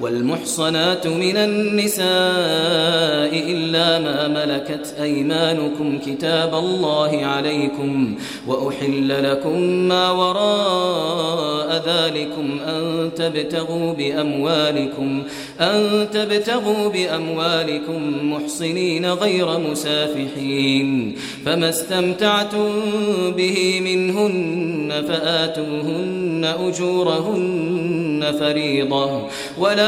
والمحصنات من النساء إلا ما ملكت أيمانكم كتاب الله عليكم وأحل لكم ما وراء ذلكم أن تبتغوا بأموالكم أن تبتغوا بأموالكم محصنين غير مسافحين فما استمتعتم به منهن فآتوهن أجورهن فريضة ولا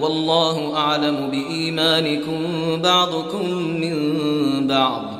والله أعلم بإيمانكم بعضكم من بعض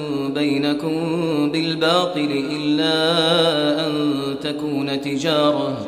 بينكم بالباطل إلا أن تكون تجارة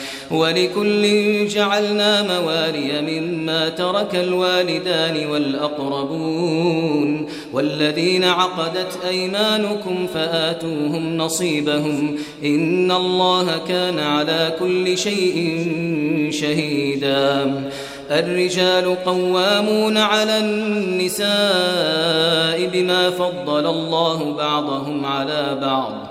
ولكل جعلنا موالي مما ترك الوالدان والأقربون والذين عقدت أيمانكم فآتوهم نصيبهم إن الله كان على كل شيء شهيدا الرجال قوامون على النساء بما فضل الله بعضهم على بعض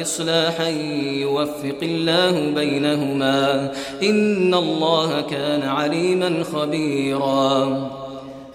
إصلاحا يوفق الله بينهما إن الله كان عليما خبيرا